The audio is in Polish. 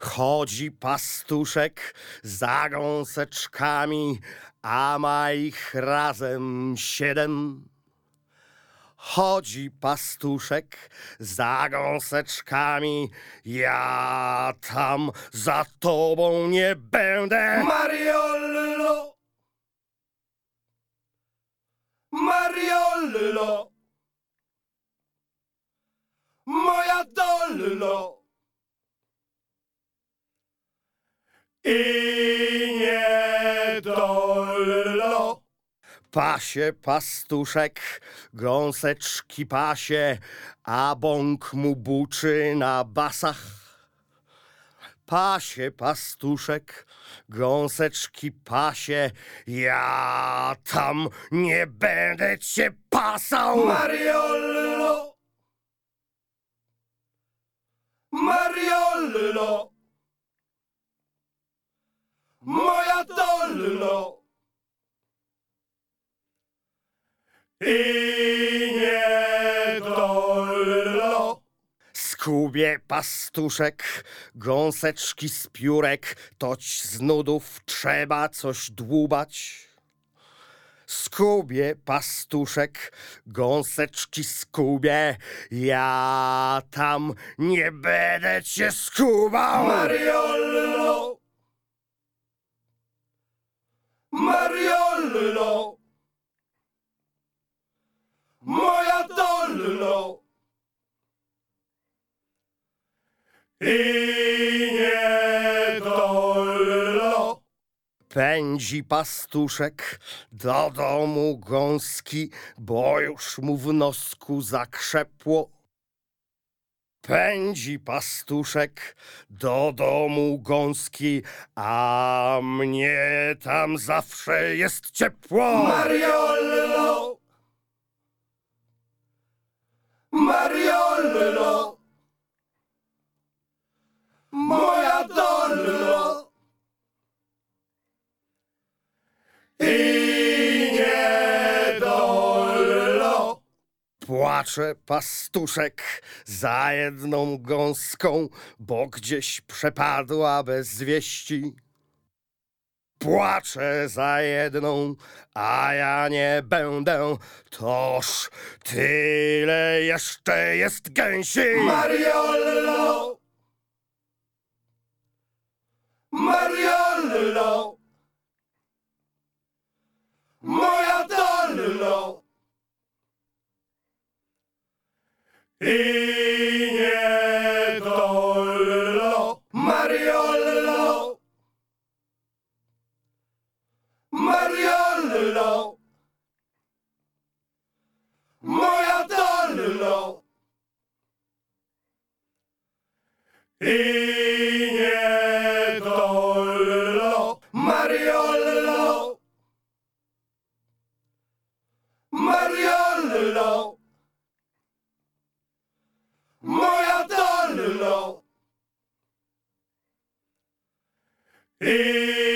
Chodzi pastuszek za gąseczkami, a ma ich razem siedem. Chodzi pastuszek za gąseczkami, ja tam za tobą nie będę. Mariollo! Mariollo! Moja dollo! I nie dollo! Pasie pastuszek, gąseczki pasie, a bąk mu buczy na basach. Pasie pastuszek, gąseczki pasie, ja tam nie będę cię pasał. Mariollo! Mariollo! Moja dollo! I nie dollo! Skubie pastuszek, gąseczki z piórek, toć z nudów trzeba coś dłubać. Skubie pastuszek, gąseczki skubie, ja tam nie będę cię skubał. Mariollo! Mariollo! Moja dollo! I nie dollo! Pędzi pastuszek do domu gąski, bo już mu w nosku zakrzepło. Pędzi pastuszek do domu gąski, a mnie tam zawsze jest ciepło. Płacze pastuszek za jedną gąską, bo gdzieś przepadła bez wieści. Płaczę za jedną, a ja nie będę, toż tyle jeszcze jest gęsi. Mariollo! Mariollo! Moja dollo! I nie dollo! Mariollo! Mariollo! Moja dollo! Hey!